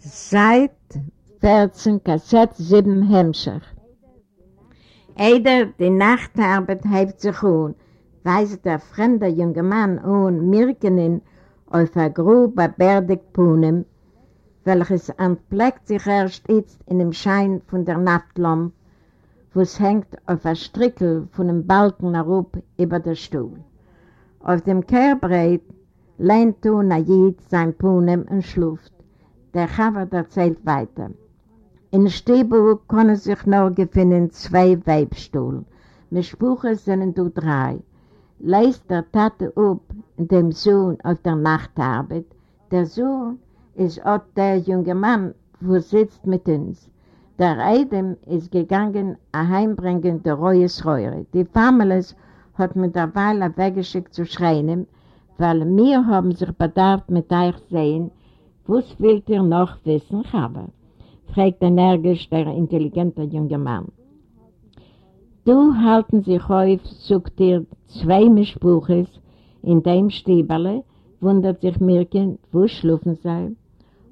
Seit 14 Kassett 7 Hemmscher. Eider die Nachtarbeit hebt sich un, weist der fremde junge Mann un Mirkenen auf a grobe Berdig Punem, welches entpleckt sich erst jetzt in dem Schein von der Nachtlamp, wo es hängt auf a Strickel von dem Balken herup über der Stuhl. Auf dem Kehrbreit lehnt du Najid sein Punem und schluft. Der Chavard erzählt weiter. In Stehbuch können sich nur gefunden zwei Weibstuhl. Mit Spuche sind du drei. Leist der Tate up dem Sohn auf der Nachtarbeit. Der Sohn ist auch der junge Mann, wo sitzt mit uns. Der Eidem ist gegangen, heimbringen der Reues Reure. Die Families hat mir derweil weggeschickt zu schreien, weil wir haben sich bedarf mit euch sehen, was wollt ihr noch wissen haben? fragt energisch der intelligente junge Mann. Du halten sich auf, sucht dir zwei Mischbuches in dem Stieberle, wundert sich Mirken, wo schlufen sei.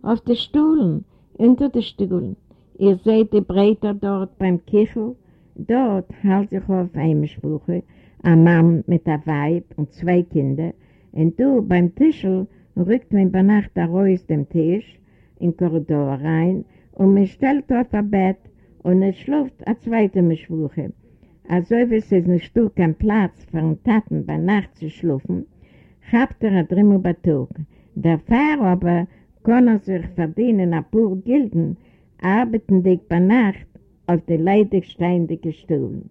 Auf den Stuhlen, unter den Stuhlen. Ihr seht die Breiter dort beim Kichel. Dort hält sich auf ein Mischbuche ein Mann mit einer Weib und zwei Kinder. Und du beim Tischel rückt man bei Nacht aus dem Tisch in den Korridor rein und man stellt auf ein Bett und es schläft eine zweite Mischwuche. Also wie es ist nicht so kein Platz für einen Taten bei Nacht zu schlafen, habt er ein Drimmel Betrug. Der Pfarrer aber kann er sich verdienen ein paar Gilden, arbeiten dich bei Nacht auf die leidig steinige Stuhl.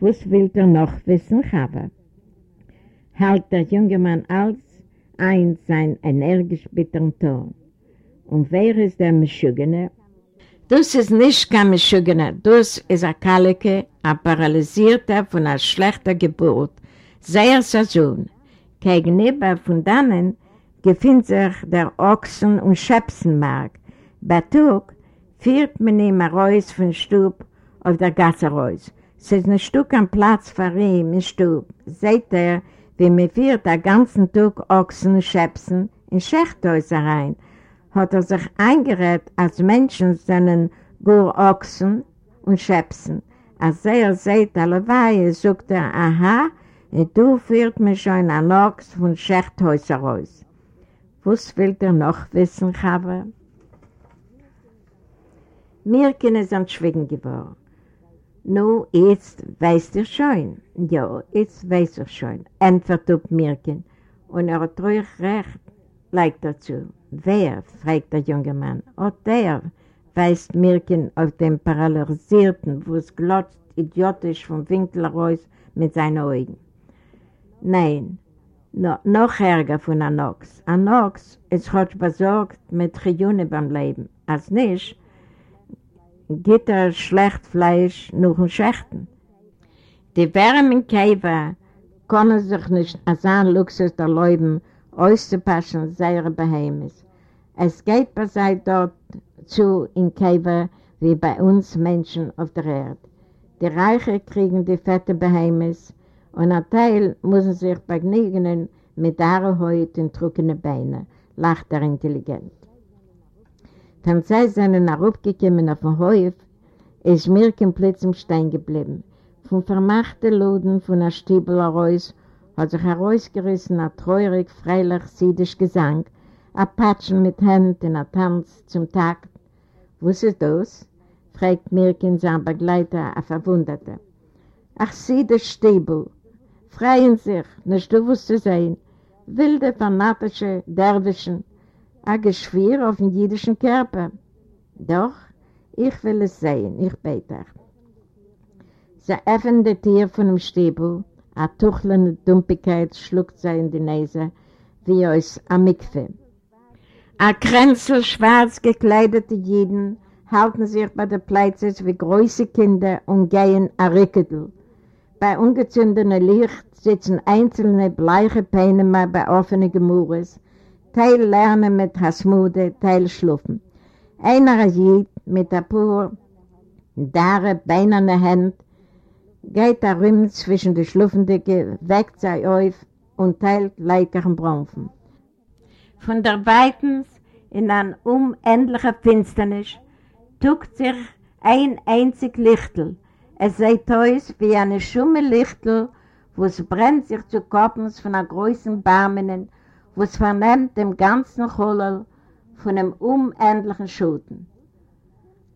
Was will er noch wissen haben? Hält der junge Mann als ein sein energisch bitteren Ton. Und wer ist der Mischugene? Das ist nicht kein Mischugene, das ist ein Kalike, ein Paralysierter von einer schlechten Geburt, sehr Sohn. Gegenüber von dannen befindet sich der Ochsen- und Schäpsenmark. Bei Tug führt man ihn raus vom Stub auf der Gasse raus. Es ist ein Stück am Platz für ihn im Stub. Seht ihr, wie man führt den ganzen Tag Ochsen Schäpsen in Schächthäuser rein, hat er sich eingerät, als Menschen seinen Gur Ochsen und Schäpsen. Als er seht alle Weihe, sagt er, aha, und du führt mich schon an Ochs von Schächthäuser raus. Was will er noch wissen, Chava? Mir können sind schwiegen geworden. Nu, jetzt weißt du schon. Ja, jetzt weiß ich schon. Antwortet Mirken. Und er hat ruhig recht, leicht dazu. Wer, fragt der junge Mann. Oh, der, weist Mirken auf den Paralysierten, wo es glotzt idiotisch vom Winkel raus mit seinen Augen. Nein, no, noch ärger von Anox. Anox ist heute besorgt mit Chiyune beim Leben. Als nicht, Gitter schlecht Fleisch noch in Schächten. Die Wärme in Käfer können sich nicht als ein Luxus erlauben, auszupassen seine Beheimnis. Es geht bei sei dort zu in Käfer wie bei uns Menschen auf der Erde. Die Reiche kriegen die fette Beheimnis und ein Teil müssen sich begnügen mit der Haut und trockenen Beinen, lacht er intelligent. Wenn sie sind aufgekommen auf den Hof, ist Mirken plötzlich stehen geblieben. Von vermachten Loden von der Stiebel heraus hat sich herausgerissen ein treurig, freilich siedisch Gesang, ein Patschen mit Händen in ein Tanz zum Tag. Was ist das? fragt Mirkin sein Begleiter, ein Verwunderter. Ach, siedisch Stiebel. Freien sich, nicht du zu sehen. Wilde, fanatische Derwischen, ein Geschwür auf dem jüdischen Körper. Doch, ich will es sehen, ich bete. Sie öffnet die Tür von dem Stiebel, eine tuchlende Dumpigkeit schluckt sie in die Nase, wie aus einem Mikve. Ein Kränzel schwarz gekleidete Jeden halten sich bei der Plätze wie große Kinder und gehen ein Rickedl. Bei ungezündetem Licht sitzen einzelne bleiche Peinemer bei offenen Gemurres, Teil lernen mit Hasmude, Teil schlufen. Einer Jid mit der pur dare beinerne Hand geht da rum zwischen die Schluffendicke, weckt sie auf und teilt leikeren Bronfen. Von der Weitens in ein unendlicher Finsternis tuckt sich ein einzig Lichtel. Es sei aus wie eine schumme Lichtel, wo es brennt sich zu Koppens von einer großen Barmenen, wo es vernimmt dem ganzen Cholol von einem unendlichen Schuten.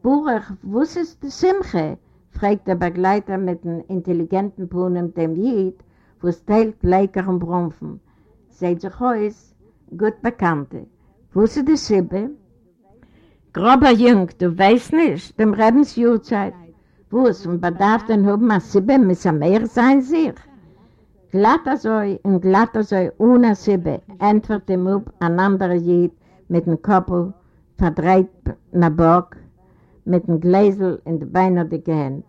Burach, wo ist die Simche? fragt der Begleiter mit einem intelligenten Brunnen dem Jid, wo es teilt Leiker und Brunfen. Seid sich aus, gut Bekannte. Wo ist die Sibbe? Grober Jung, du weißt nicht, dem Rebensjurzeit. Wo ist und bedarf denn oben eine Sibbe, er mehr sein sich? Glatter soll und glatter soll ohne Sibbe, entwert dem Up ein anderer Jid mit dem Koppel, verdreht nach Bock, mit dem Gläsel in die Beine der Gehände.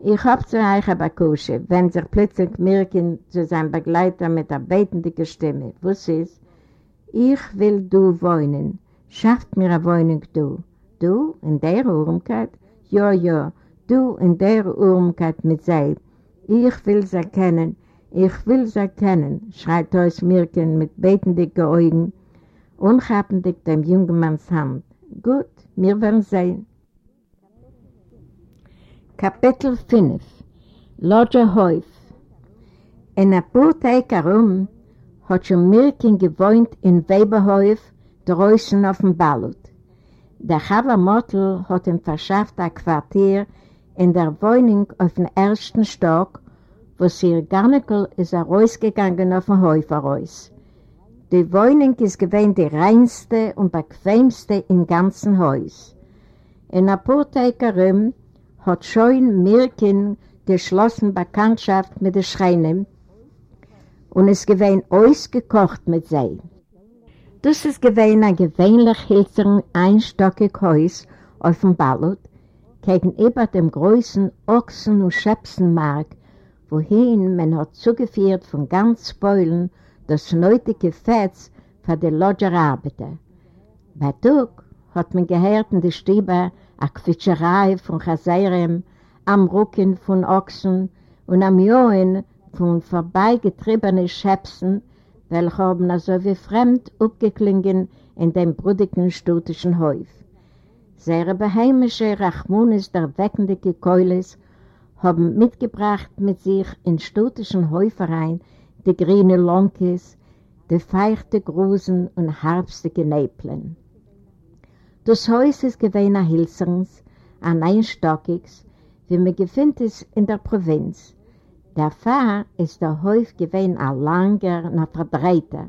Ich hab zu euch aber Kusche, wenn sich plötzlich Mirkin zu seinem Begleiter mit der betenden Stimme, was ich will du wohnen, schafft mir eine Wohnung du. Du in der Urmkeit? Ja, ja, du in der Urmkeit mit sei. Ich will sie kennen, ich will sie kennen, schreit aus Mirkin mit betenden Augen, unhabendig dem jungen Manns Hand. Gut, wir werden sehen. Kapitel 5 Lodger Häuf In paar Tage herum hat schon Mirkin gewohnt in Weberhäuf draußen auf dem Ballut. Der Chava Mottl hat ihm verschafft ein Quartier in der Wohnung auf dem ersten Stock, wo Sir Garnickel ist rausgegangen auf den Häuf raus. Die Wohnung ist gewesen die reinste und bequemste im ganzen Haus. In ein Tage herum hat schon Mirkin geschlossen Bekanntschaft mit den Schreinen und es gewesen ausgekocht mit sei. Das ist gewesen ein gewöhnlich hilzern einstockig Haus auf dem Ballot gegenüber dem großen Ochsen- und Schäpsenmarkt, wohin man hat zugeführt von ganz Beulen das nötige Fetz für die Lodgerarbeiter. Bei Tug hat man gehört in die Stiebe a Quitscherei von Chaseirem, am Rücken von Ochsen und am Johen von vorbeigetriebenen Schäpsen, welche haben also wie fremd abgeklingen in dem brudigen stutischen Häuf. Seine beheimische Rachmunis der weckende Keulis haben mitgebracht mit sich in stutischen Häuferein die grüne Lonkes, die feuchte Grusen und herbstige Näplen. Das Haus ist gewesen Hilserns, ein einstöckiges, wie man gefunden ist in der Provinz. Der Pfarr ist der Häuf gewesen ein langer und ein verdrehter.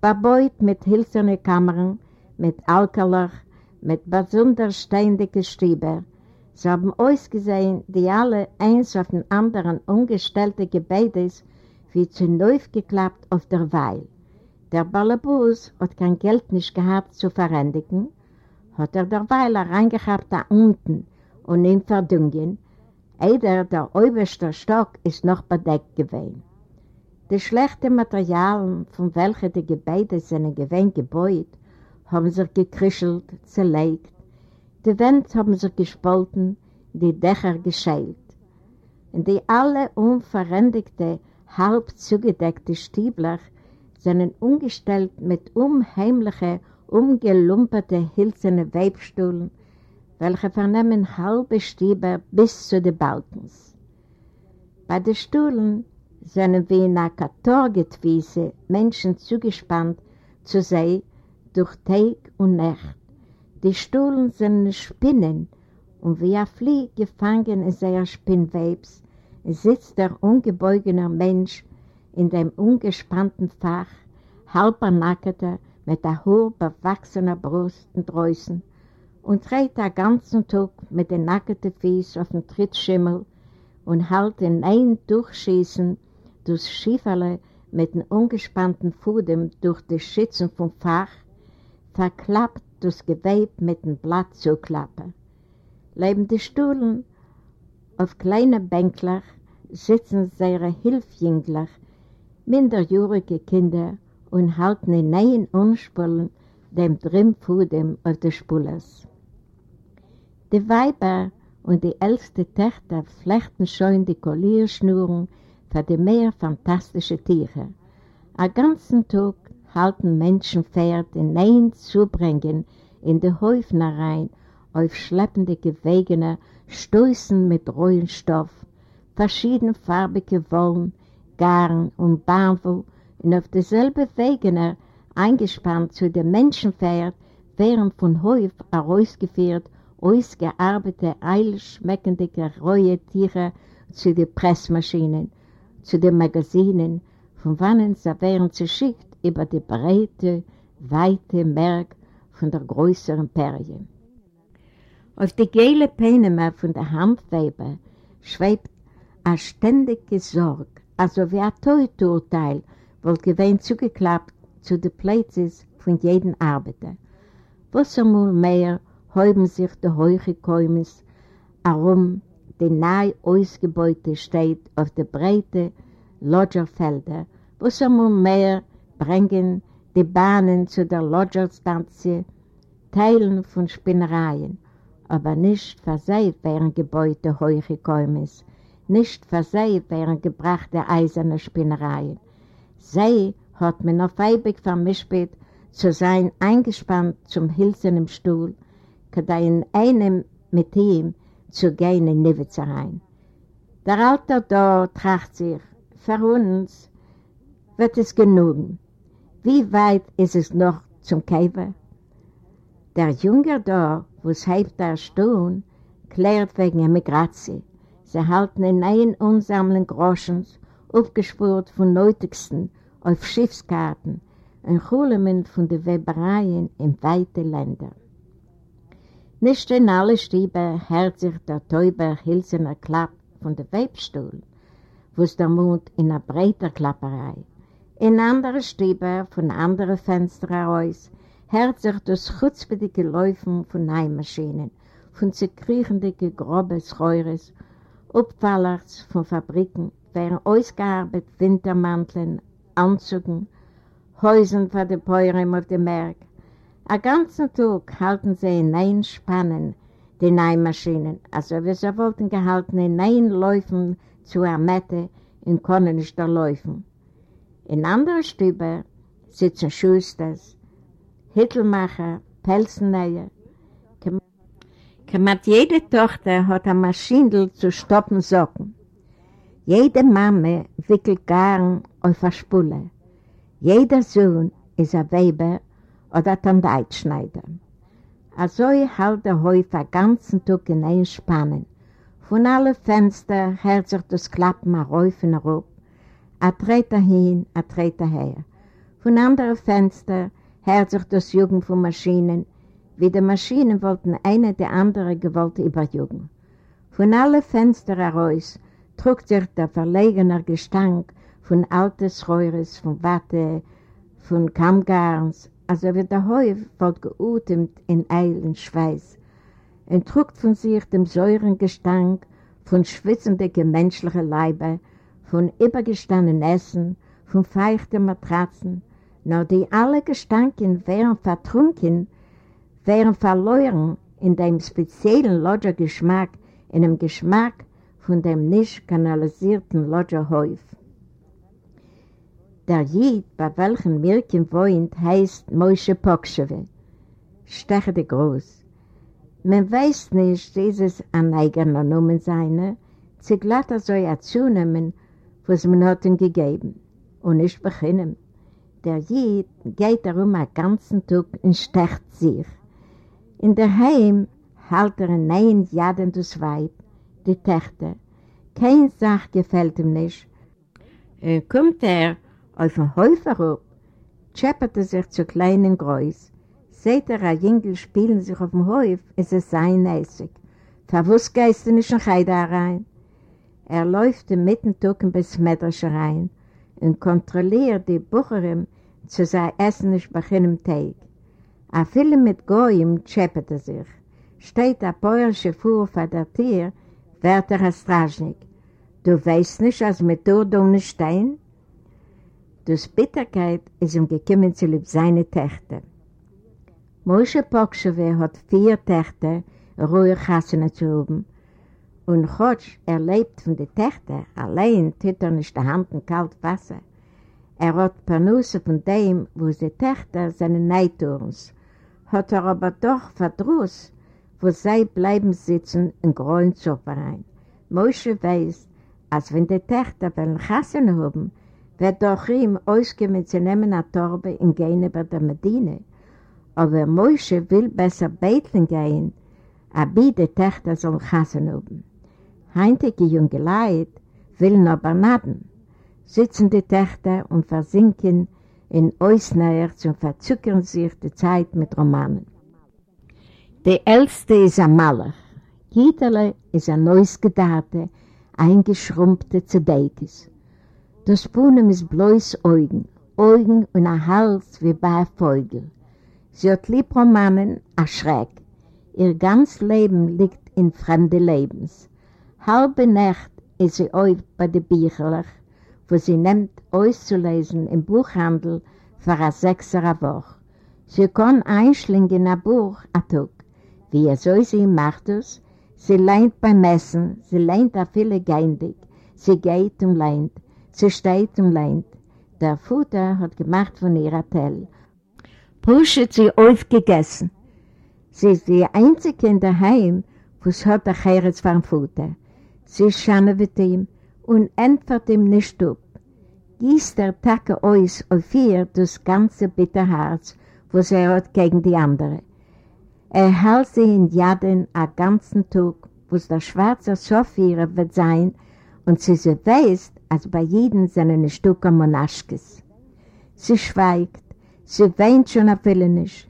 Bebaut mit hilsernen Kammern, mit Alkalach, mit besonders steindigen Stieber. Sie haben ausgesehen, die alle eins auf den anderen umgestellte Gebäude wie zu neu geklappt auf der Weil. Der Ballabus hat kein Geld nicht gehabt zu verändigen, hat er derweil reingehabt da unten und ihn verdungen. Eider der oberste Stock ist noch bedeckt gewesen. Die schlechten Materialien, von welchen die Gebäude sind gewesen gebaut, haben sich gekrischelt, zerlegt. Die Wände haben sich gespalten, die Dächer geschält. Und die alle unverändigte, halb zugedeckte Stiebler sind umgestellt mit unheimlichen umgelumperte, hilzene Weibstuhlen, welche vernehmen halbe Stieber bis zu den Balkens. Bei den Stuhlen sind wie in einer Katorgetwiese Menschen zugespannt zu sehen durch Tag und Nacht. Die Stuhlen sind Spinnen. Und wie ein Flieg gefangen in seiner Spinnwebs. Sitzt der ungebeugene Mensch in dem ungespannten Fach, halbernackerter, mit der hoch bewachsenen Brust und Drößen und dreht den ganzen Tag mit den nackten Füßen auf dem Trittschimmel und hält in ein Durchschießen durchs Schieferle mit dem ungespannten Fudem durch die Schützen vom Fach, verklappt das Gewebe mit dem Blatt zuklappen. Neben die Stuhlen auf kleinen Bänkler sitzen seine Hilfjüngler, minderjährige Kinder und halten in neuen Unspulen dem Drimmfudem auf der Spulas. Die Weiber und die älteste Töchter flechten schon die Kollierschnuren für die mehr fantastische Tiere. Ein ganzen Tag halten Menschen Pferd in ein Zubringen in die Häufnereien auf schleppende Gewegene, Stößen mit rohen Stoff, verschiedenfarbige Wollen, Garn und Bahnwoll und auf dieselbe Wegener eingespannt zu dem Menschenpferd wären von Häuf herausgeführt ausgearbeitete, eilschmeckende, rohe Tiere zu den Pressmaschinen, zu den Magazinen, von wannen sie wären geschickt über die breite, weite Merk von der größeren Perie. Auf die gelbe Penema von der Handweber schwebt eine ständige Sorge, also wie ein Teuturteil, wohl gewähnt zugeklappt zu den Plätzen von jedem Arbeiter. Was einmal mehr häuben sich die Heuchekäumes herum, die nahe Ausgebeute steht auf der breite Lodgerfelder, was einmal mehr bringen die Bahnen zu der Lodgerstanzie, Teilen von Spinnereien, aber nicht sie wären Gebäude Heuchekäumes, nicht für sie wären gebrachte eiserne Spinnereien. Sie hat man auf Eibig vermischt zu sein eingespannt zum Hilsen im Stuhl, kada in einem mit ihm zu gehen in Nivitz rein. Der Alter da tracht sich, für uns wird es genug. Wie weit ist es noch zum Käfer? Der Junge da, wo es halb der Stuhl, klärt wegen Emigratie. Sie halten in ein unsammeln Groschens, aufgespürt von Nötigsten auf Schiffskarten und Chulemen von den Webereien in weite Länder. Nicht in alle Stiebe hört sich der Täuber Hilsener Klapp von der Webstuhl, wo es der Mond in einer breiter Klapperei. In andere Stiebe von anderen Fenstern heraus hört sich das schutzbedecke Läufen von Neimaschinen, von zerkriechenden groben Schreures, Abfallers von Fabriken, während ausgearbeitet Wintermanteln, Anzügen, Häusen für die Päuren auf dem Märkten, einen ganzen Tag halten sie in ein Spannen, die Neimaschinen, also wie sie wollten gehalten in ein Läufen zu einer Mette und können nicht da laufen. In anderen Stüben sitzen Schusters, Hittelmacher, Pelzennäher. Kamat jede Tochter hat eine Maschine zu stoppen Socken. Jede Mama wickelt Garn auf eine Spule. Jeder Sohn ist ein Weber oder ein Deutschschneider. Also hält der Häuf den ganzen Tag in ein Spannen. Von allen Fenstern hört sich das Klappen rauf und rauf. Er dreht hin, er dreht her. Von anderen Fenstern hört sich das Jugend von Maschinen, wie die Maschinen wollten eine der andere gewollt überjugen. Von allen Fenstern heraus trug sich der verlegene Gestank von alten Schreures, von Watte, von Kammgarns, also wie der Häuf wird geutemt in Eil und Schweiß, entrückt von sich dem säuren Gestank von schwitzenden menschlichen Leibe, von übergestandenen Essen, von feuchten Matratzen, nur die alle Gestanken wären vertrunken, wären verloren in dem speziellen Lodgergeschmack, in dem Geschmack von dem nicht kanalisierten Lodgerhäuf. Der Jid, bei welchem Mirkin wohnt, heißt Moshe Pokschewe. Stechende groß. Man weiß nicht, ist es ein eigener Name seine, sie glatt so ja zunehmen, was man hat ihm gegeben. Und nicht beginnen. Der Jid geht darum einen ganzen Tag und stecht sich. In der Heim hält er ein neuen Jaden das Weib, die Töchter. Kein Sach gefällt ihm nicht. Und kommt er auf den Häufer rup, scheppert er sich zu kleinen Gräus. Seht er, ein Jüngel spielen sich auf dem Häuf, ist es sein Essig. Verwusst geist er nicht noch da rein. Er läuft im Mittentag in Besmetterisch rein und kontrolliert die Bucherin zu sein Essen nicht bei einem Tag. A viele mit Goyim scheppert er sich. Steht ein Päuersche Fuhr vor der Tür, wird er ein Straschnik. Du weißt nicht, als mit dort ohne Stein? Das Bitterkeit ist ihm gekommen zu lieb seine Töchter. Moshe Pokschewe hat vier Töchter, ruhig Hassene zu oben. Und Chotsch, er lebt von den Töchtern, allein tut er nicht die Hand in kalt Wasser. Er hat Panusse von dem, wo die Töchter seine Neiturns, hat er aber doch Verdruss, wo sie bleiben sitzen in grünen Zoppereien. Moshe weiß, als wenn die Töchter wollen Hassene haben, wird doch ihm ausgehen, zu nehmen eine Torbe in gehen über der Medine. Aber Moshe will besser beten gehen, aber die Töchter sollen Chassen haben. Heintige junge Leute will aber naden. Sitzen die Töchter und versinken in Eusneier und verzückern sich die Zeit mit Romanen. Die Älteste ist ein Maler. Gieterle ist ein neues Gedarte, eingeschrumpfte Zedekis. Das Puhnen ist bloß Augen, Augen und ein Hals wie bei einem Vogel. Sie hat lieb Romanen, a Schreck. Ihr ganz Leben liegt in fremde Lebens. Halbe Nacht ist sie auf bei den Bücherlach, wo sie nimmt auszulesen im Buchhandel für eine sechsere Woche. Sie kann einschlingen in ein Buch, a Tag. Wie er soll sie macht es? Sie leint beim Messen, sie leint a viele Geindig, sie geht und leint. Sie steht und leint. Der Futter hat gemacht von ihrer Tell. Pushet sie aufgegessen. Sie ist die einzige in der Heim, wo es hat der Cheretz vom Futter. Sie schane mit ihm und entfert ihm nicht ab. Gießt der Tacke aus auf ihr das ganze Bitterherz, was er hat gegen die andere. Er hält sie in Jaden einen ganzen Tag, wo der schwarze Sophia wird sein, und sie, sie weiß, als bei jedem seine Stücke Monaschkes. Sie schweigt, sie weint schon auf nicht.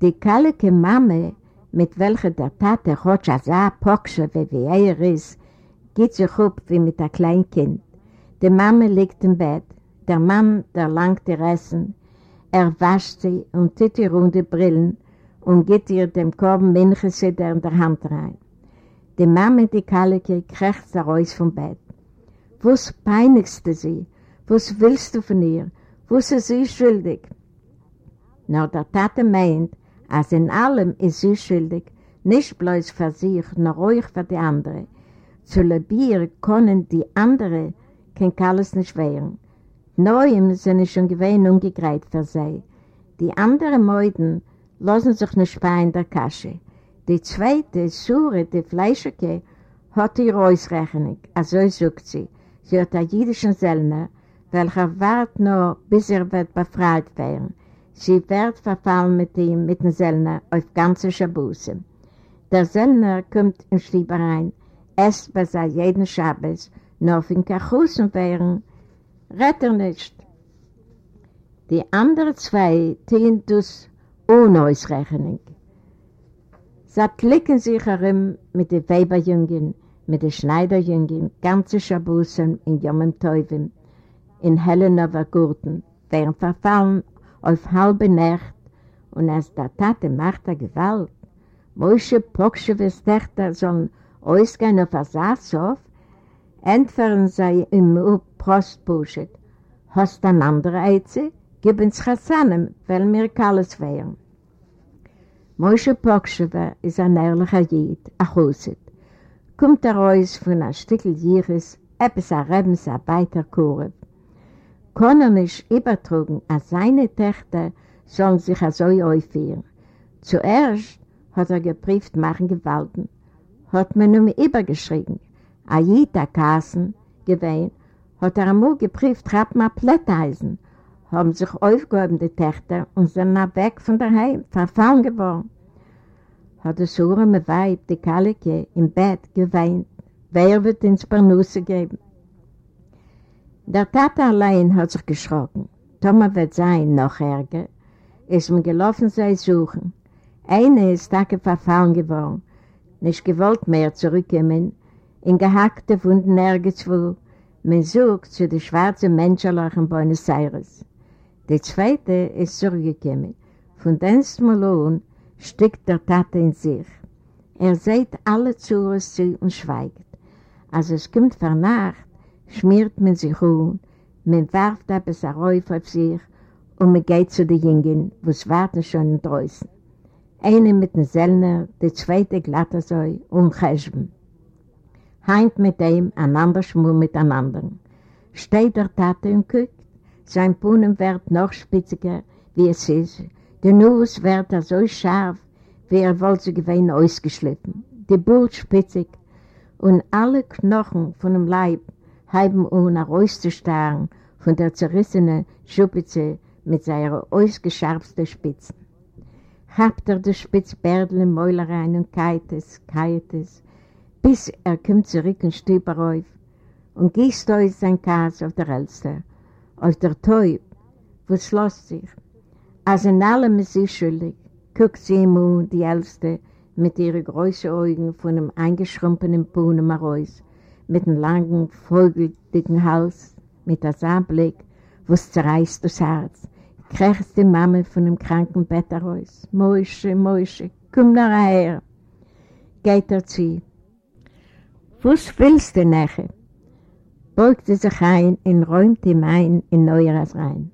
Die kallige Mame, mit welcher der Tate hat so Poksche, wie er ist, geht sich auf wie mit einem kleinen Kind. Die Mame liegt im Bett, der Mann, der langt ihr Essen, er wascht sie und tut ihr runde Brillen und geht ihr dem Korb Minchesider in der Hand rein. Die Mame, die Kallige, kriegt raus vom Bett. Was peinigst du sie? Was willst du von ihr? Was ist sie schuldig? Na, der Tate meint, als in allem ist sie schuldig, nicht bloß für sich, nur ruhig für die andere. Zu Lebier können die andere kein Kalles nicht wehren. Neuem sind schon gewähnt umgegreift für sie. Die anderen Mäuden lassen sich nicht bei in der Kasche. Die zweite, Sure, die Fleischige, hat ihre Ausrechnung, also sagt sie. Sie hat einen jüdischen Sellner, welcher wartet nur, bis er wird befreit werden. Sie wird verfallen mit ihm, mit dem Sellner, auf ganze Schabuse. Der Sellner kommt in Schlieberein, esst bei seinem jeden nur auf den Kachusen wären, rett er nicht. Die anderen zwei tun das ohne Ausrechnung. Sie klicken sich herum mit den Weberjungen, mit den Schneiderjüngen, ganze Schabusen in Jommen Teufel, in Helenover Gurten, wären verfallen auf halbe Nacht und als der Tate macht der Gewalt, Moshe Pokschews Töchter sollen ausgehen auf der Saatsof, entfernen sie im Prostbuschet. Hast du ein anderer Eize? Gib uns Chassanem, weil mir alles wären. Moshe Pokschewa ist ein ehrlicher Jid, ein Chuset. kommt er raus von einem Stückchen Jiris, etwas ein Rebens, ein Beiterkurve. Kann er nicht übertragen, als seine Töchter sollen sich so aufführen. Zuerst hat er geprüft machen Gewalten, hat man ihm übergeschrieben, a Kassen gewesen, hat er einmal geprüft, trappen a Plätteisen, haben sich aufgehoben die Töchter und sind nach weg von daheim, verfallen geworden. Hat das arme Weib, die Kalike, im Bett geweint, wer wird ins Bernusse geben? Der Tate allein hat sich geschrocken. Thomas wird sein, noch ärger. Ist mir gelaufen, sei suchen. Eine ist Tage verfallen geworden, nicht gewollt mehr zurückkommen, in gehackte Wunden nirgendwo, man sucht zu den schwarzen Menschenlach in Buenos Aires. Die zweite ist zurückgekommen. Von Dienst Malone steckt der Tate in sich. Er sieht alle zu zu und schweigt. Als es kommt vor Nacht, schmiert man sich um, man warft etwas auf sich und man geht zu den Jungen, wo es warten schon draußen. Eine mit dem Sellner, die zweite glatter so und Cheshben. Heint mit dem, einander schmur mit einander. Steht der Tate und guckt, sein Puhnen wird noch spitziger, wie es ist. Der Nuss wird er so scharf, wie er wollte sie gewesen ausgeschliffen. Die Burt spitzig und alle Knochen von dem Leib haben um nach auszustarren von der zerrissenen Schupitze mit seiner ausgescharften Spitzen. Habt er das Spitzbärdel im Mäuler rein und kalt es, kalt es, bis er kommt zurück und steht auf und gießt euch sein Kas auf der Elster, auf der Teub, wo es lässt sich. Als in allem ist sie schuldig, guckt sie ihm um, die Älteste, mit ihren großen Augen von einem eingeschrumpenen Puhnen heraus, mit einem langen, vogeldicken Hals, mit einem Saarblick, wo es zerreißt das Herz, krächzt die Mama von dem kranken Bett heraus. Mäusche, Mäusche, komm nach her. Geht er zu. Was willst du nachher? Beugt sie sich ein und räumt ihm ein in Neueres rein.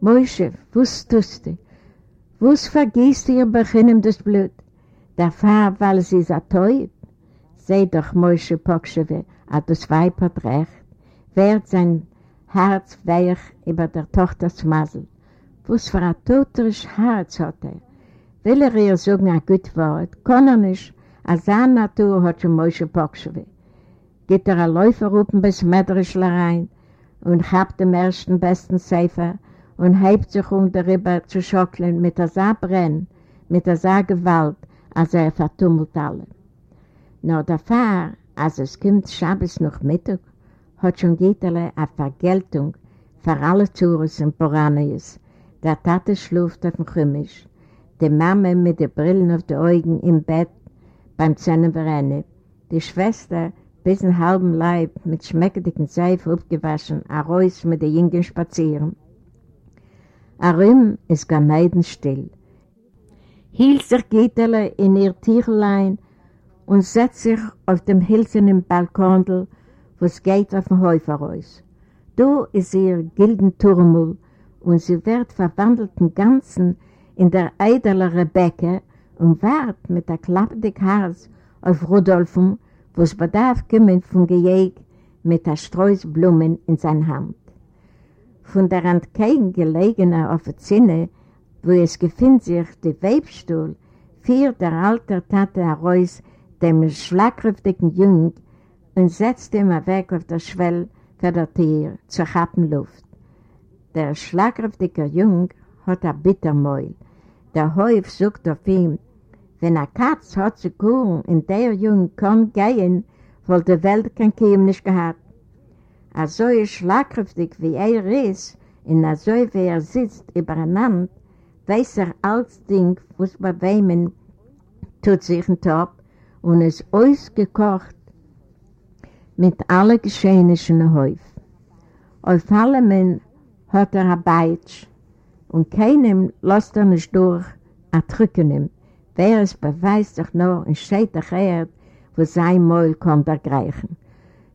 Mäusche, was tust du? Was vergisst ihr bei das Blut? Der Pfarr, weil sie ein Teut? Seh doch, Mäusche Pokschewe, hat das Weib hat recht, wird sein Herz weich über der Tochters Masel. Was für ein toterisch Herz hat er? Will er ihr sagen ein gutes Wort? Kann er nicht. Als seine Natur hat schon Moshe Pokschewe. Geht er ein Läufer bis Mädrischler rein und habt den ersten besten Seifer und hebt sich um darüber zu schockeln mit der Saarbrenn, mit der Saargewalt, als er vertummelt alle. Nur der Pfarr, als es kommt Schabes noch Mittag, hat schon Gitterle eine Vergeltung für alle Zures und Poranies. Der Tate schluft auf dem Chemisch, die Mama mit den Brillen auf den Augen im Bett beim Zähnenverrennen, die Schwester bis in halbem Leib mit schmeckendicken Seife aufgewaschen, ein Reus mit den Jungen spazieren. Arim ist gar still. Hielt sich Gitterle in ihr Tierlein und setzt sich auf dem hilzenen Balkondel, wo es geht auf den Häufer raus. Da ist ihr gilden Turmel und sie wird verwandelt im Ganzen in der eidele Rebecca und wart mit der klappenden Hals auf Rudolfen, wo es bedarf kommen von Gejäg mit der Streus Blumen in seiner Hand. Von der entgegengelegenen Offizine, wo es gefindet sich der Webstuhl, führt der alte Tate heraus dem schlagkräftigen Jung und setzt ihn weg auf das Schwell für das Tier zur Luft. Der schlagkräftige Jung hat ein Bittermäul. Der Häuf sucht auf ihn. Wenn eine Katz hat zu kuren und der Jung kann gehen, weil die Welt kein Kiem nicht gehabt. Also schlagkräftig wie er ist, und so wie er sitzt übereinander, weiß er alles Ding, was bei wem tut sich ein Top, und es ausgekocht mit allen Geschehnissen Häuf. Auf allem hat er ein Beitsch und keinem lässt er nicht durch, er drücken ihm. Wer es beweist sich nur in schädig Erd, wo sein Mäul kommt ergreifen.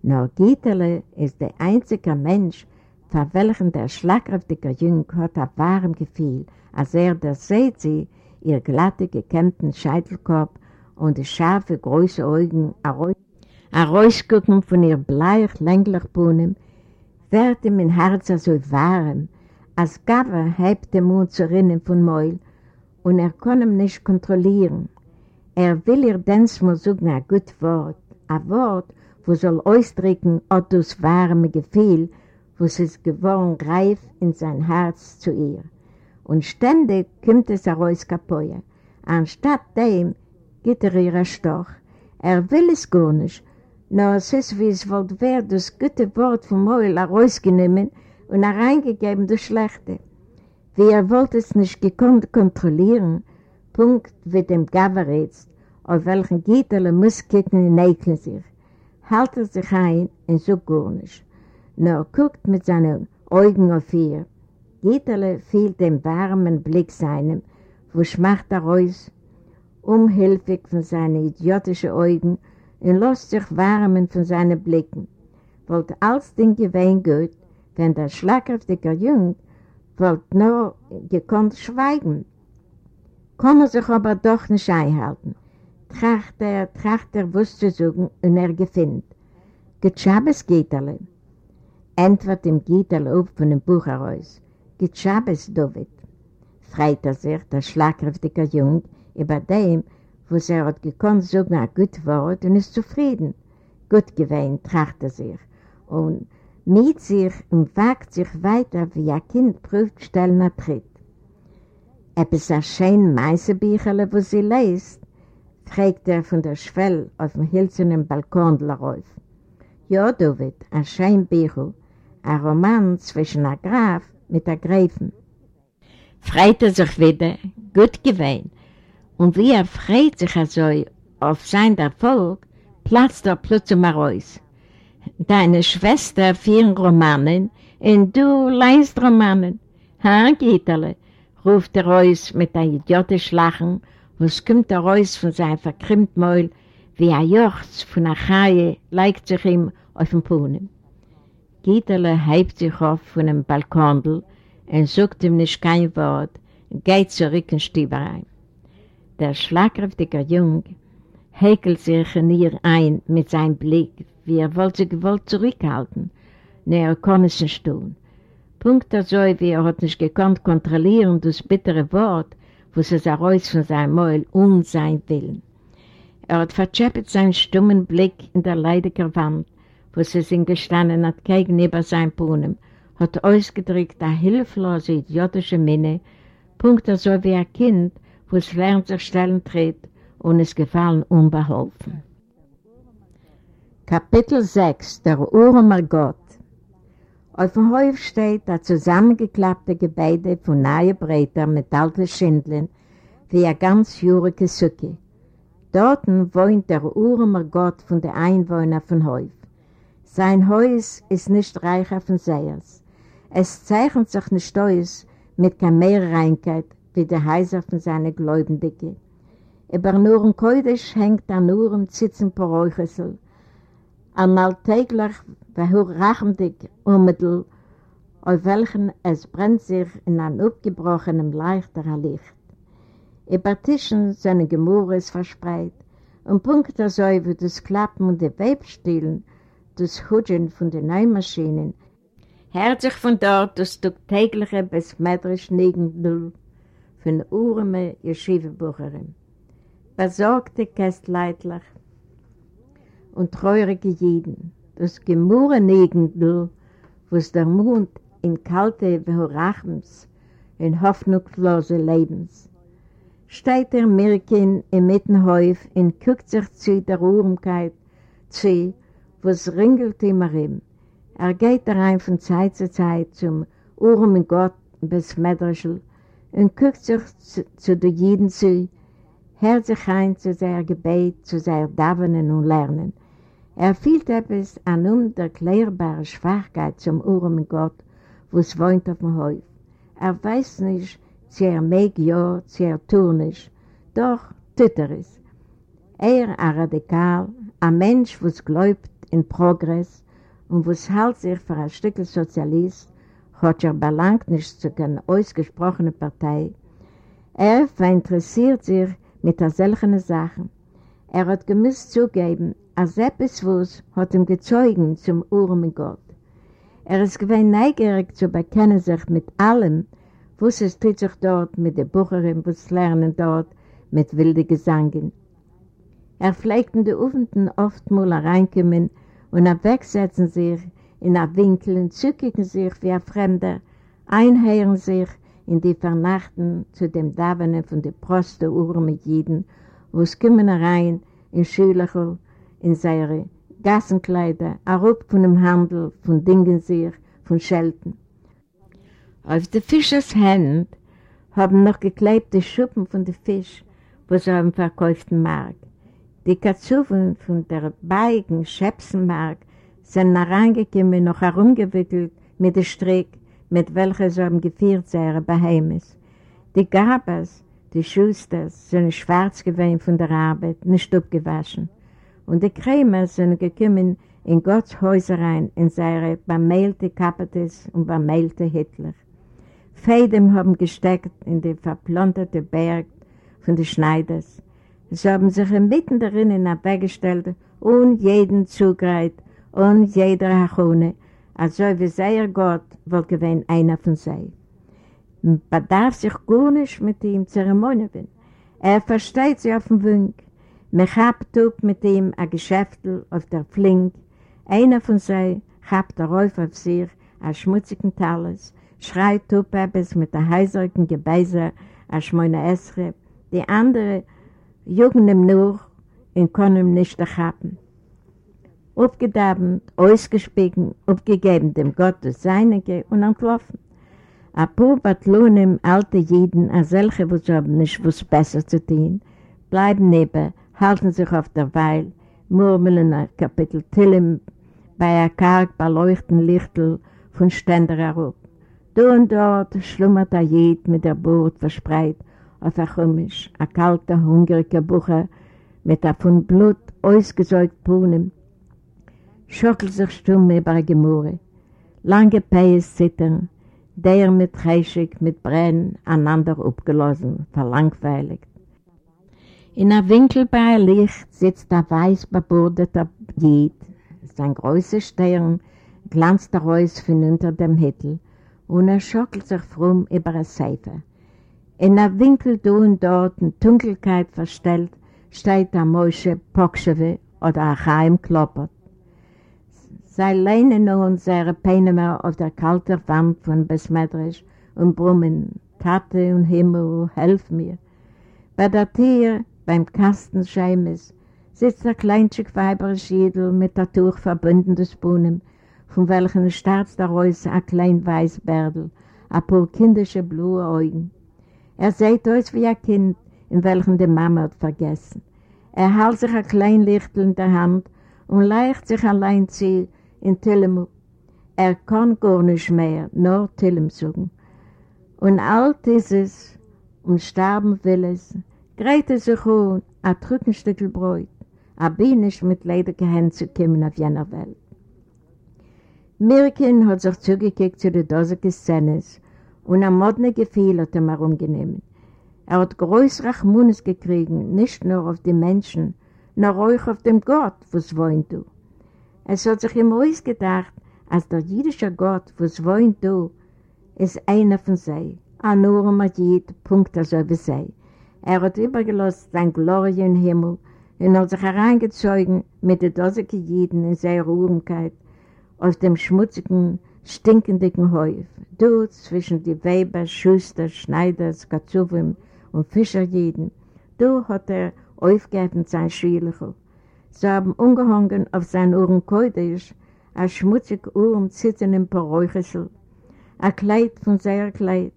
Nur Gitterle ist der einzige Mensch, für welchen der schlagkräftige Jüng hat ein warm Gefühl, als er der seht sie, ihr glatte, gekämmten Scheitelkorb und die scharfe, große Augen herausgucken von ihr bleich, länglich Bohnen, wird ihm mein Herz so warm, als gab er halb den Mund zu rinnen von Meul und er kann ihn nicht kontrollieren. Er will ihr denn mal sagen ein gutes Wort, ein Wort, wo soll ausdrücken Ottos warme Gefühl, wo es ist geworden reif in sein Herz zu ihr. Und ständig kommt es heraus kapoja. Anstatt dem geht er ihr Stoch. Er will es gar nicht, nur es ist, wie es wollte wer das gute Wort vom Meul herausgenommen und hereingegeben das Schlechte. Wie er wollte es nicht gekonnt kontrollieren, Punkt wie dem Gavaretz, auf welchen Gitterle muss kicken in Eikeln sich. Hält er sich ein und so gar nicht. Nur guckt mit seinen Augen auf ihr. Gitterle fiel dem warmen Blick seinem, wo schmacht er aus, umhilfig von seinen idiotischen Augen und lässt sich warmen von seinen Blicken. Wollte alles Ding gewähnt gut, wenn der schlagkräftige Jung wollte nur gekonnt schweigen. Kann er sich aber doch nicht einhalten. Tracht er, tracht er, wusste suchen und er gefindt. Getschabes Gitterle. Entwert im Gitterle auf von dem Buch heraus. Getschabes David. Freit er sich, der schlagkräftige Jung, über dem, wo er hat gekonnt sagen ein gut Wort und ist zufrieden. Gut gewähnt, tracht er sich. Und mit sich und wagt sich weiter, wie ein Kind prüft, stellen er tritt. Etwas ein schön Meisebücherle, wo sie liest, fragt er von der Schwell auf dem hilzenden Balkon darauf. Ja, David, ein schön Bücher, ein Roman zwischen einem Graf mit der Gräfen. Freit er sich wieder, gut gewähnt, und wie er freut sich also auf sein Erfolg, platzt er plötzlich mal raus. Deine Schwester vier Romanen und du leist Romanen. Ha, Gitterle, ruft er raus mit einem idiotischen Lachen, was kommt er raus von seinem verkrimmten Mäul, wie ein Jochz von einer Chaie legt sich ihm auf den Puhnen. Gitterle hebt sich auf von dem Balkondel und sagt ihm nicht kein Wort, geht zurück in den Stieberein. Der schlagkräftige Jung häkelt sich in ihr ein mit seinem Blick, wie er wollte sie gewollt zurückhalten. Nee, er kann es nicht tun. Punkt so, wie er hat nicht gekonnt kontrollieren das bittere Wort, wo es heraus von seinem Mäul um sein Willen. Er hat verzeppet seinen stummen Blick in der leidigen Wand, wo es ihn gestanden hat gegenüber seinem Brunnen, hat ausgedrückt eine hilflose, idiotische Minne, Punkt so wie ein Kind, wo es lernt sich stellen tritt und es gefallen unbeholfen. Kapitel 6 Der Urmer Gott Auf dem Hof steht ein zusammengeklappte Gebäude von nahe Breiter mit alten Schindeln wie ein ganz jurige Sücke. Dort wohnt der Urmer Gott von den Einwohnern von Häuf. Sein Haus ist nicht reicher von Sehers. Es zeichnet sich nicht aus mit keiner Mehrreinkeit wie der Heiser von seinen Gläubendicke. Über Nuren Koidisch hängt an Nuren Zitzen Poräuchesel, an alltäglich verhurrachendig Urmittel, auf welchen es brennt sich in einem abgebrochenen leichteren Licht. Über Tischen seine Gemurres verspreit und Punkte so wie das Klappen und die Webstielen, das Hudgen von den Neumaschinen, hört sich von dort das tägliche besmetterisch Negendl von Urme Yeshiva-Bucherin. Besorgte Kästleitler und treurige Jeden, das gemurre Negendl, was der Mond in kalte Behorachens, in hoffnungslose Lebens. Steht der Mirkin im Mittenhäuf und guckt sich zu der Urmkeit zu, was ringelt immer ihm. Er geht rein von Zeit zu Zeit zum Urm Gott bis Medraschel und guckt sich zu, zu den Jiden zu, hört sich ein zu seiner Gebet, zu seiner Davenen und Lernen. Er fühlt etwas an unerklärbare Schwachkeit zum Urem Gott, wo es wohnt auf dem Häuf. Er weiß nicht, sie er mag ja, sie er tun nicht, doch tut er es. Er, ein Radikal, ein Mensch, was glaubt in Progress und was hält sich für ein Stück Sozialist, hat er belangt nicht zu einer ausgesprochenen Partei. Er verinteressiert sich mit solchen Sachen. Er hat gemisst zugeben, als etwas was hat ihm gezeugen zum Urm Gott. Er ist gewinn neugierig zu bekennen sich mit allem, was es tut sich dort mit den Bucherin, was lernen dort mit wilden Gesangen. Er pflegt in die Ofenten oft mal reinkommen und wegsetzen sich in einem Winkel zückigen sich wie ein Fremder, einhören sich in die Vernachten zu dem Davenen von den Prosten Uhren mit Jeden, wo es kommen rein in Schüler, in seine Gassenkleider, erup von dem Handel, von Dingen sich, von Schelten. Auf der Fischers Hand haben noch geklebte Schuppen von den Fisch, wo sie haben verkauften Markt. Die Katsuven von der Beigen Schäpsenmark sind herangekommen, noch herumgewickelt mit dem Strick, mit welcher sie haben geführt ihre Beheimnis. Die Gabas, die Schusters, sind schwarz gewesen von der Arbeit, nicht abgewaschen. Und die Krämer sind gekommen in Gottes Häuser rein, in seine bemailte Kapates und bemailte Hitler. Fäden haben gesteckt in die verplonterte Berg von den Schneiders. Sie haben sich mitten darin in der weggestellt und jeden zugreit und jeder Hachone, also wie sehr Gott wohl gewesen einer von sie. Man bedarf sich gar nicht mit ihm Zeremonien. Er versteht sich auf dem Wink. Man hat mit ihm ein Geschäftel auf der Flink. Einer von sie hat darauf auf sich einen schmutzigen Talis, schreit up etwas mit der heiserigen Gebeiser, ein Schmoine Esre. Die andere jugen ihm nur und können ihm nicht erhaben. Aufgedabend, ausgespiegen, aufgegeben dem Gott das Seinige und entlaufen. Ein paar Batlonen, alte Jeden, a solche, wo sie haben nicht was besser zu tun, bleiben neben, halten sich auf der Weil, murmeln ein Kapitel Tillim bei einer karg beleuchteten Lichtel von Ständer herab. Da und dort schlummert ein Jed mit der Bord verspreit auf der Chumisch, ein kalter, hungriger Bucher mit einem von Blut ausgesäugt Brunnen, schockelt sich stumm über die Gemurre. Lange Päis zittern, der mit Reischig, mit Brennen, einander abgelassen, verlangweiligt. In einem Winkel bei einem Licht sitzt ein weiß bebordeter Jid. Sein größer Stern glanzt daraus von unter dem Hittel und er schockelt sich frum über eine Seife. In einem Winkel da und dort in Dunkelheit verstellt steht ein Mosche Pokschewe oder ein Chaim Kloppert. Sie lehnen nun seine Peinemer auf der kalten Wand von Besmetrisch und brummen, Tate und Himmel, helf mir. Bei der Tür, beim Kasten Scheimes, sitzt ein kleinstück weiberes Schädel mit der Tuch verbündenes Bohnen, von welchen starrt daraus ein klein Weißbärdel, ein paar kindische blaue Augen. Er sieht aus wie ein Kind, in welchem die Mama hat vergessen. Er hält sich ein klein Lichtel in der Hand und leicht sich allein zu in Tillem. Er kann gar nicht mehr, nur Tillem suchen. Und alt ist es, und sterben will es, greit es sich um ein Drückenstückel Bräut, ein Bienisch mit ledigen Händen zu kommen auf jener Welt. Mirkin hat sich zugekickt zu der Dose Szenes und ein modne Gefühl hat ihm herumgenommen. Er hat größere Achmunes gekriegt, nicht nur auf die Menschen, nur auch auf dem Gott, was wohnt du. Es hat sich ihm ausgedacht, als der jüdische Gott, was wohnt du, ist einer von sie, ein nur Majid, Punkt also wie sie. Er hat übergelost sein Glorie im Himmel und hat sich hereingezogen mit den Doseke Jiden in seiner Ruhigkeit auf dem schmutzigen, stinkenden Häuf. Dort zwischen die Weber, Schuster, Schneiders, Katzuvim und Fischerjiden, dort hat er aufgegeben sein Schüler. Sie haben umgehangen auf seinen Ohren Kodesh, ein schmutzig Uhr Zittern im Paräuchesel, ein Kleid von seiner Kleid.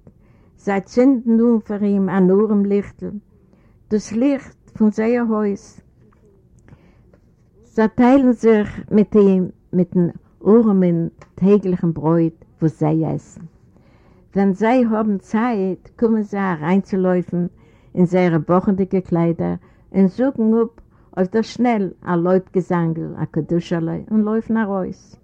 Sie zünden nun für ihn ein Uhr im Lichtel, das Licht von seinem Haus. Sie teilen sich mit ihm, mit den Ohren im täglichen Bräut, wo sie essen. Wenn sie haben Zeit, kommen sie reinzulaufen in seine wochendige Kleider und suchen ab auf der Schnell ein Leutgesangel, ein Kaduscherle und laufen nach raus.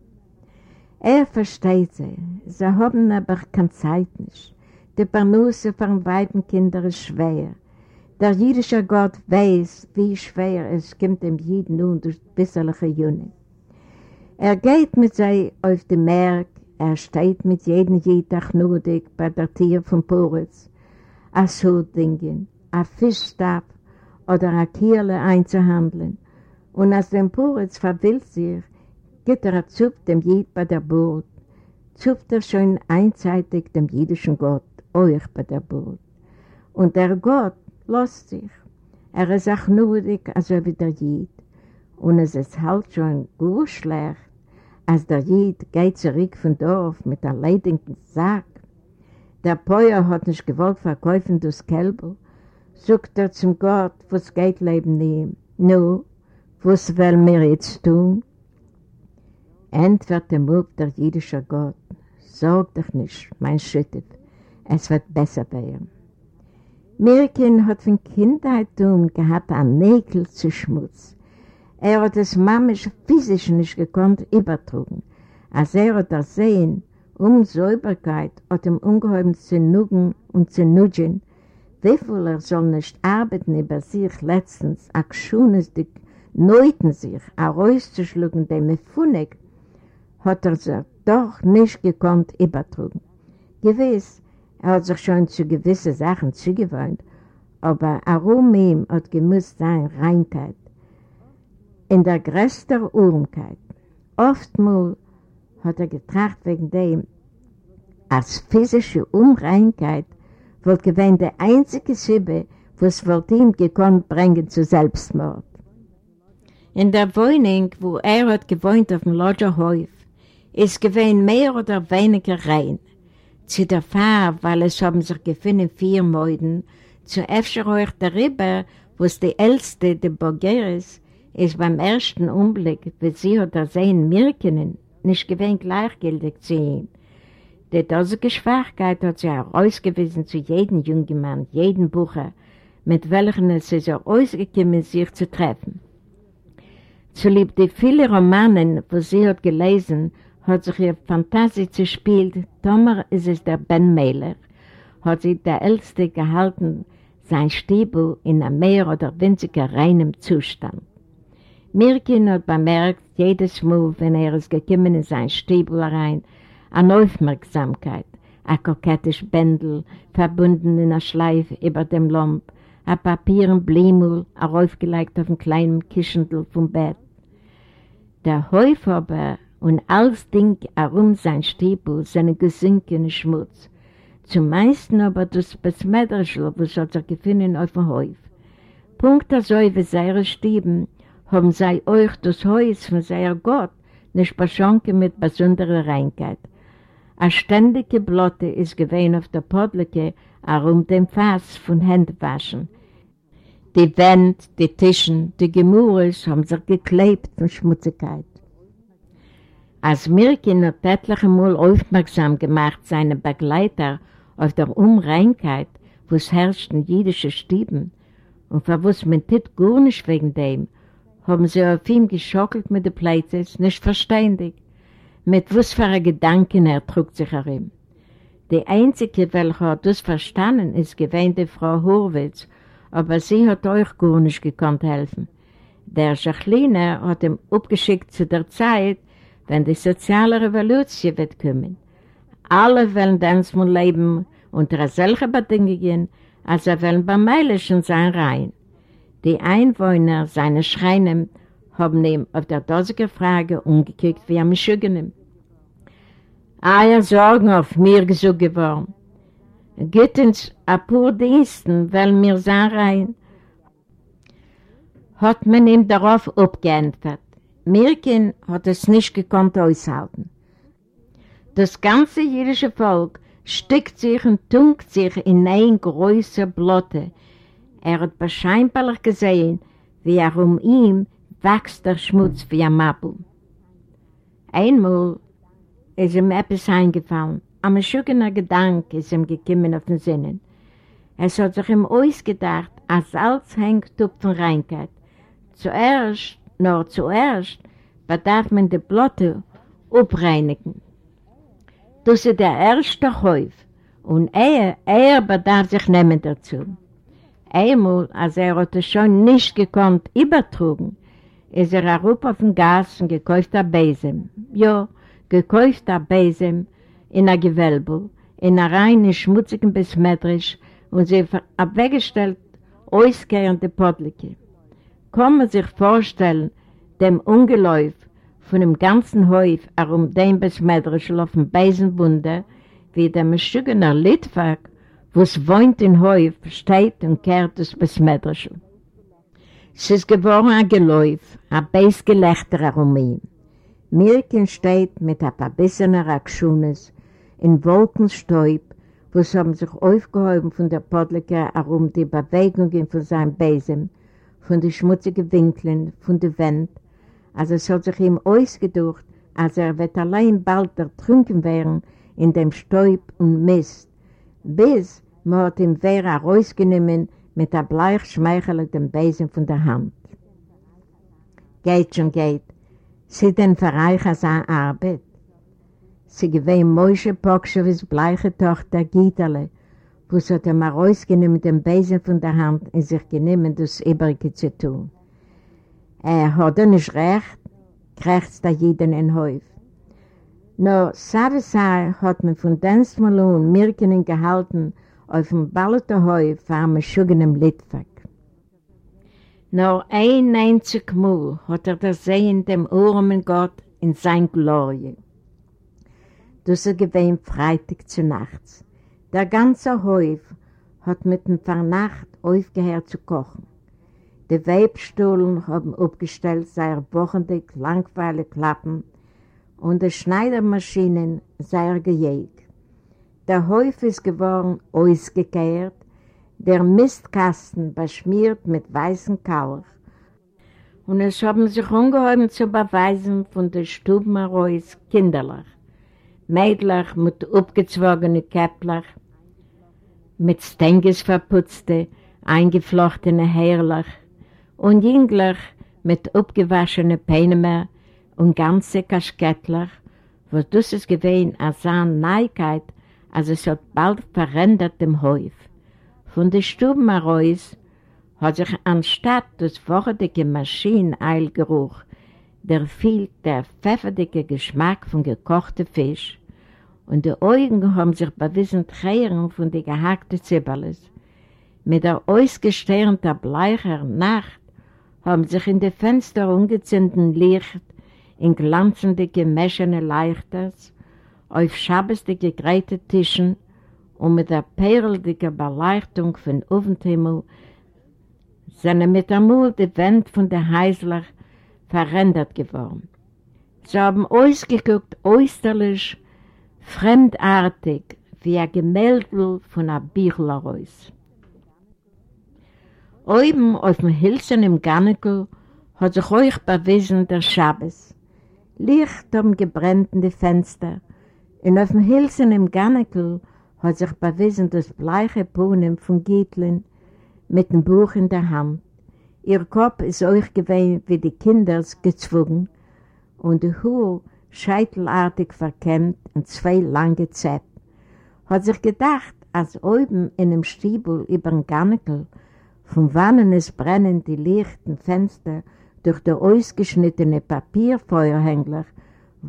Er versteht sie, sie haben aber keine Zeit nicht. Die Parnusse von Weibenkinder ist schwer. Der jüdische Gott weiß, wie schwer es kommt dem Jeden nun durch bisserliche Juni. Er geht mit sie auf den Markt, er steht mit jedem Jittag nudig bei der Tier von Poritz, a so Dingen, a Fischstab oder a Kierle einzuhandeln. Und als dem Poritz verwillt sich, gibt er zupft dem Jid bei der Burt, zupft er schon einseitig dem jüdischen Gott, euch bei der Burt. Und der Gott lässt sich. Er ist auch nudig, also wie der Jid. Und es ist halt schon gut schlecht, als der Jid geht zurück vom Dorf mit einem leidigen Sack. Der Päuer hat nicht gewollt verkaufen das Kälber, sagt er zum Gott, was geht leben ihm. Nu, was will mir jetzt tun? Entweder Mub der jüdische Gott, sorg dich nicht, mein Schüttet, es wird besser bei ihm. Mirkin hat von Kindheit tun gehabt ein Nägel zu Schmutz. Er hat es mamisch physisch nicht gekonnt übertrugen. Als er hat er sehen, um Säuberkeit hat ihm ungeheuer zu nugen und zu nudgen, wie viel er soll nicht arbeiten über sich letztens, ach schon ist die Neuten sich, herauszuschlugen, dem Funig, hat er sich doch nicht gekonnt übertrugen. Gewiss, er hat sich schon zu gewissen Sachen zugewohnt, aber warum ihm hat gemusst sein Reinkeit. In der größten Urmkeit. Oftmals hat er getracht wegen dem, als physische Unreinkeit wird gewähnt der einzige Sibbe, was wird ihm gekonnt bringen zu Selbstmord. In der Wohnung, wo er hat gewohnt auf dem Lodgerhof, ist gewähnt mehr oder weniger rein. Zu der Fahr, weil es haben sich gefunden vier Mäuden, zu öfter euch darüber, wo es die Älteste, die Bogeres, ist beim ersten Umblick, wie sie hat er sehen, Mirkenen, nicht gewähnt gleichgültig zu ihm. Die dosige Schwachkeit hat sie herausgewiesen zu jedem jungen Mann, jedem Bucher, mit welchen es ist er ausgekommen, sich zu treffen. Zulieb die viele Romanen, wo sie hat gelesen, hat sich ihr Fantasie gespielt, Tomer ist es der Ben Meiler, hat sie der Älteste gehalten, sein Stiebel in einem mehr oder winziger reinem Zustand. Mirkin hat bemerkt, jedes Mal, wenn er ist gekommen in sein Stiebel rein, an Aufmerksamkeit, ein kokettisch Bändel, verbunden in einer Schleife über dem Lomb, ein Papieren Blimul, aufgelegt auf einem kleinen Kischendl vom Bett. Der Häuf aber und alles Ding herum sein Stiebel sind gesunken Schmutz. Zum meisten aber das Besmetterschl, was hat sich gefunden auf dem Häuf. Punkt so wie seine Stieben haben sie euch das Haus von seiner Gott nicht beschonken mit besonderer Reinkeit. Eine ständige Blotte ist gewesen auf der Podleke, herum dem Fass von Händewaschen. Die Wände, die Tischen, die Gemüres haben sich geklebt von Schmutzigkeit. Als Mirkin hat etliche Mal aufmerksam gemacht, seine Begleiter auf der Unreinkeit, wo es herrschten jüdische Stieben, und verwusst man nicht gar nicht wegen dem, haben sie auf ihm geschockelt mit den Plätzen, nicht verständig mit was für Gedanken er trug sich herum. Die einzige, welche hat das verstanden, ist gewähnte Frau Horwitz, aber sie hat euch gar nicht gekonnt helfen. Der Jacqueline hat ihm abgeschickt zu der Zeit, wenn die soziale Revolution wird kommen. Alle wollen dann mal leben unter solchen Bedingungen, als er wollen beim Meilischen sein rein. Die Einwohner seiner Schreine haben ihm auf der dosige Frage umgekickt wie am Schüggenem. Eier Sorgen auf mir gesucht geworden. Geht uns ein paar Diensten, weil mir sein rein, hat man ihm darauf abgeantwortet. Mirkin hat es nicht gekonnt aushalten. Das ganze jüdische Volk stickt sich und tunkt sich in ein größer Blotte. Er hat wahrscheinlich gesehen, wie er um ihn wächst der Schmutz wie ein Mappel. Einmal ist ihm etwas eingefallen. Am schöner Gedanke ist ihm gekommen auf den Sinnen. Es hat sich ihm ausgedacht, als alles hängt auf von Reinkeit. Zuerst, nur zuerst, bedarf man die Blotte abreinigen. Das ist der erste Häuf und er, er bedarf sich nehmen dazu. Einmal, als er hat es schon nicht gekonnt übertrugen, ist er herup auf den Gas und gekauft ein Besen. Ja, gekauft ein Besen in ein Gewölbe, in einer reinen, schmutzigen Besmetrisch und sie abweggestellt ausgehende Podlike. Kann man sich vorstellen, dem Ungeläuf von dem ganzen Häuf herum dem Besmetterischl auf dem Beisenwunde, wie der Meschugener Litwag, wo es wohnt in Häuf, steht und kehrt das Besmetterischl. Es ist geworden ein Geläuf, ein Beisgelächter herum ihm. Mirken steht mit ein verbissener Akschunes in Wolkenstäub, wo es haben sich aufgehoben von der Podleke herum die Bewegungen von seinem Besen, von den schmutzigen Winkeln, von der Wand, als es hat sich ihm ausgedacht, als er wird allein bald ertrunken werden in dem Stäub und Mist, bis man hat ihm wäre rausgenommen mit der bleich schmeichelnden Besen von der Hand. Geht schon geht, sie denn verreichen seine Arbeit. Sie gewähnt Moshe Pokschewes bleiche Tochter Gitterle, wo sie hat rausgenommen mit dem Besen von der Hand und sich genommen, das Übrige zu tun. Er hat er nicht recht, krächzt er jeden in Häuf. Nur Savisai hat man von Denzmalun Mirkenen gehalten auf dem Balleter Häuf für einen schuggenem Litwag. Nur ein einzig Mal hat er das Sehen dem Urmen Gott in sein Glorie. Das ist gewesen Freitag zu Nachts. Der ganze Häuf hat mit dem Vernacht aufgehört zu kochen. Die Webstuhlen haben aufgestellt seine wochendig langweilige Klappen und die Schneidermaschinen seien gejägt. Der Häuf ist geworden ausgekehrt, der Mistkasten beschmiert mit weißem Kalk. Und es haben sich ungeheuer zu beweisen von der Stubenreus kinderlich. Mädlich mit abgezwogenen Käppler, mit Stenges verputzte, eingeflochtene Härlach und jünglich mit abgewaschenen Peinemer und ganze Kaschkettler, wo das ist gewesen als eine Neigkeit, als es hat bald verändert dem Häuf. Von den Stuben heraus hat sich anstatt des wochendicke Maschineneilgeruch der viel der pfefferdicke Geschmack von gekochten Fisch und die Augen haben sich bewiesen Tränen von den gehackten Zibberles. Mit der ausgesternten bleicher Nacht haben sich in die Fenster ungezündeten Licht in glanzende gemäschene Leichters auf schabestige gegräte Tischen und mit der perldigen Beleuchtung von Ofenhimmel sind mit der Mut die Wände von der Heißler verändert geworden. Sie haben ausgeguckt äußerlich, fremdartig, wie ein Gemälde von einer Büchleräus. Oben auf dem Hilsen im Garnikel hat sich euch bewiesen der Schabes. Licht am gebrennten Fenster und auf dem Hilsen im Garnikel hat sich bewiesen das bleiche Brunnen von Gietlin mit dem Buch in der Hand. Ihr Kopf ist euch gewesen wie die Kinders gezwungen und die Hure scheitelartig verkämmt und zwei lange Zäpp. Hat sich gedacht, als oben in dem Stiebel über dem Garnikel von wannen es brennen die lichten Fenster durch die ausgeschnittene Papierfeuerhängler,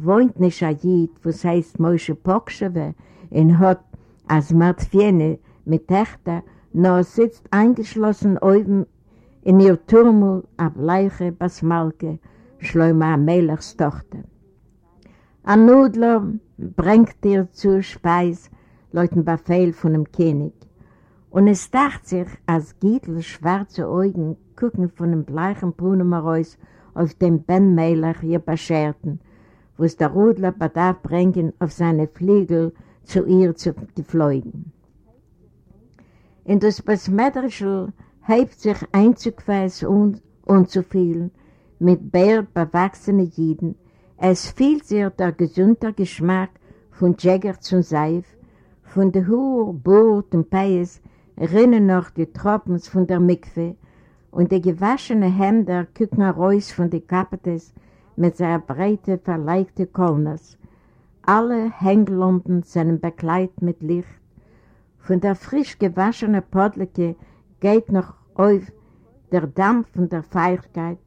wohnt nicht ein Jid, was heißt Moshe Pokschewe, und hat als Martfiene mit Töchter, nur sitzt eingeschlossen oben in ihr Turmel a bleiche Basmalke, Schleuma Melechs Tochter. Ein Nudler bringt ihr zur Speis, leuten Befehl von dem König. Und es dacht sich, als Gietl schwarze Augen gucken von dem bleichen Brunnen heraus auf den Ben Melech ihr Bescherten, wo es der Rudler bedarf bringen auf seine Flügel zu ihr zu fliegen. In das Besmetterischel hebt sich einzugweis und unzuviel mit bär bewachsenen Jiden. Es fehlt sich der gesunde Geschmack von Jäger zum Seif, von der Hur, Burt und Peis rinnen noch die Tropfen von der Mikve und die gewaschenen Hemder gucken raus von den Kapetes mit seiner breite, verleichte Kolnas. Alle Hänglumpen sind bekleidet mit Licht. Von der frisch gewaschenen Podleke geht noch auf der Dampf von der Feierkeit.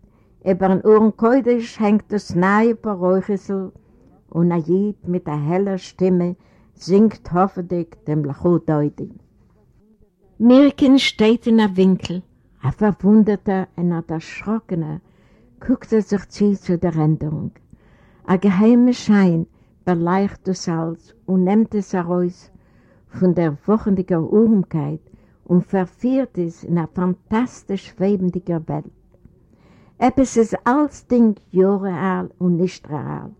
Über den Ohren Kodesch hängt das nahe Paräuchesel und Ajid mit einer heller Stimme singt hoffentlich dem Lachot-Deudi. Mirken steht in der Winkel, ein verwunderter und ein erschrockener, guckt er sich zu zu der Änderung. Ein geheimer Schein beleicht das Salz und nimmt es heraus von der wochendigen Urmkeit und verführt es in eine fantastisch schwebendige Welt. Etwas ist als Ding Jahre und nicht real.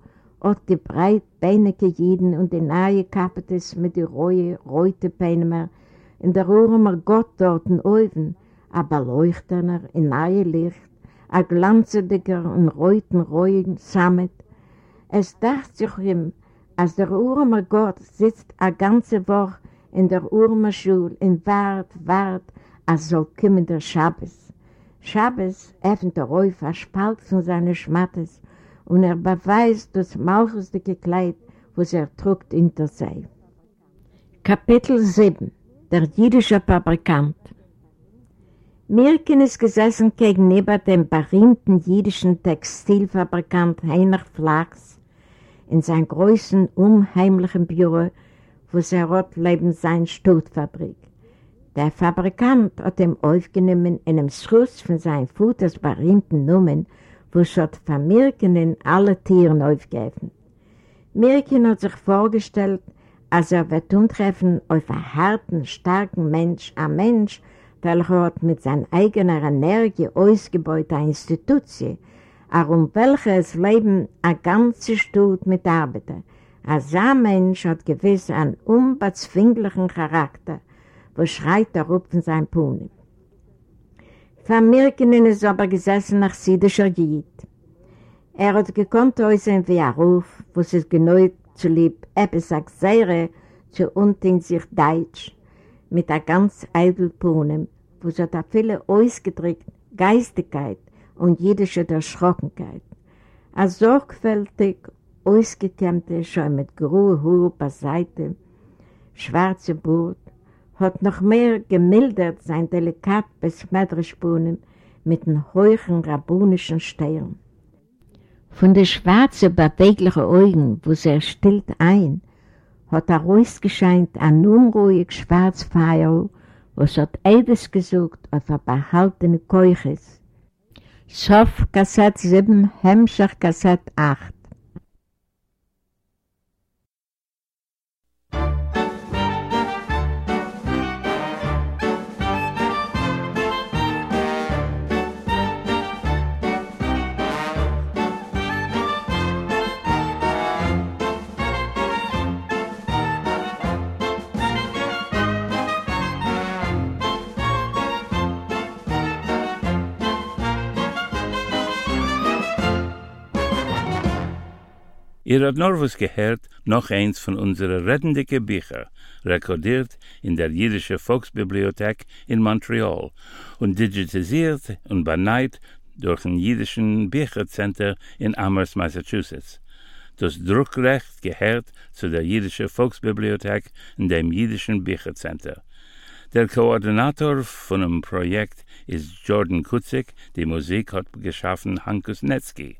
Auch die breitbeinige Jeden und die nahe Kapetes mit den rohe, reute Peinemer in der Urmer Gott dort in Oven, aber leuchtender in nahe Licht, a glanzendiger und reuten Reuen samet. Es dacht sich ihm, als der Urmer Gott sitzt a ganze Woche in der Urmer Schule in Wart, Wart, als soll kommen der Schabbes. Schabes öffnet er auf ein Spalt von seinen Schmattes und er beweist das malchustige Kleid, was er trugt hinter sich. Kapitel 7 Der jüdische Fabrikant Mirken ist gesessen gegenüber dem berühmten jüdischen Textilfabrikant Heinrich Flachs in seinem großen, unheimlichen Büro, wo er hat leben sein Stuttfabrik. Der Fabrikant hat ihm aufgenommen in einem Schuss von seinem Vaters berühmten Nummern, wo hat von Mirken in alle Tieren aufgegeben. Mirken hat sich vorgestellt, als er wird untreffen auf einen harten, starken Mensch, ein Mensch, welcher hat mit seiner eigenen Energie ausgebaut eine Institution, um welches Leben ein ganzes Stut mit Arbeiter. Ein Mensch hat gewiss einen unbezwinglichen Charakter, wo schreit er rup von seinem Pony. Von Mirkenen ist aber gesessen nach Siedischer Jid. Er hat gekonnt äußern wie ein Ruf, wo es genau zu lieb, etwas sagt Seire, zu unten sich Deutsch, mit einer ganz eitel Pony, wo es hat viele ausgedrückt Geistigkeit und jüdische Erschrockenheit. Ein sorgfältig ausgekämmte, schon mit grüner Haar beiseite, schwarze Burt, hat noch mehr gemildert sein delikat besmetterspunen mit den hohen rabbinischen Stern. Von den schwarzen, beweglichen Augen, wo sie stillt ein, hat er rausgescheint ein unruhig schwarz Feier, was hat Eides gesucht auf ein behaltene Keuches. Sof Kassett 7, Hemmschach Kassett 8 Ihr habt noch was gehört, noch eins von unseren reddendicke Bücher, rekordiert in der Jüdische Volksbibliothek in Montreal und digitalisiert und beneit durch ein Jüdischen Büchercenter in Amherst, Massachusetts. Das Druckrecht gehört zu der Jüdische Volksbibliothek in dem Jüdischen Büchercenter. Der Koordinator von dem Projekt ist Jordan Kutzik, die Musik hat geschaffen Hankus Netzki.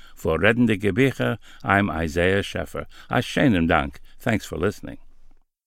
For Reddende Gebiche, I'm Isaiah Scheffer. A schönen Dank. Thanks for listening.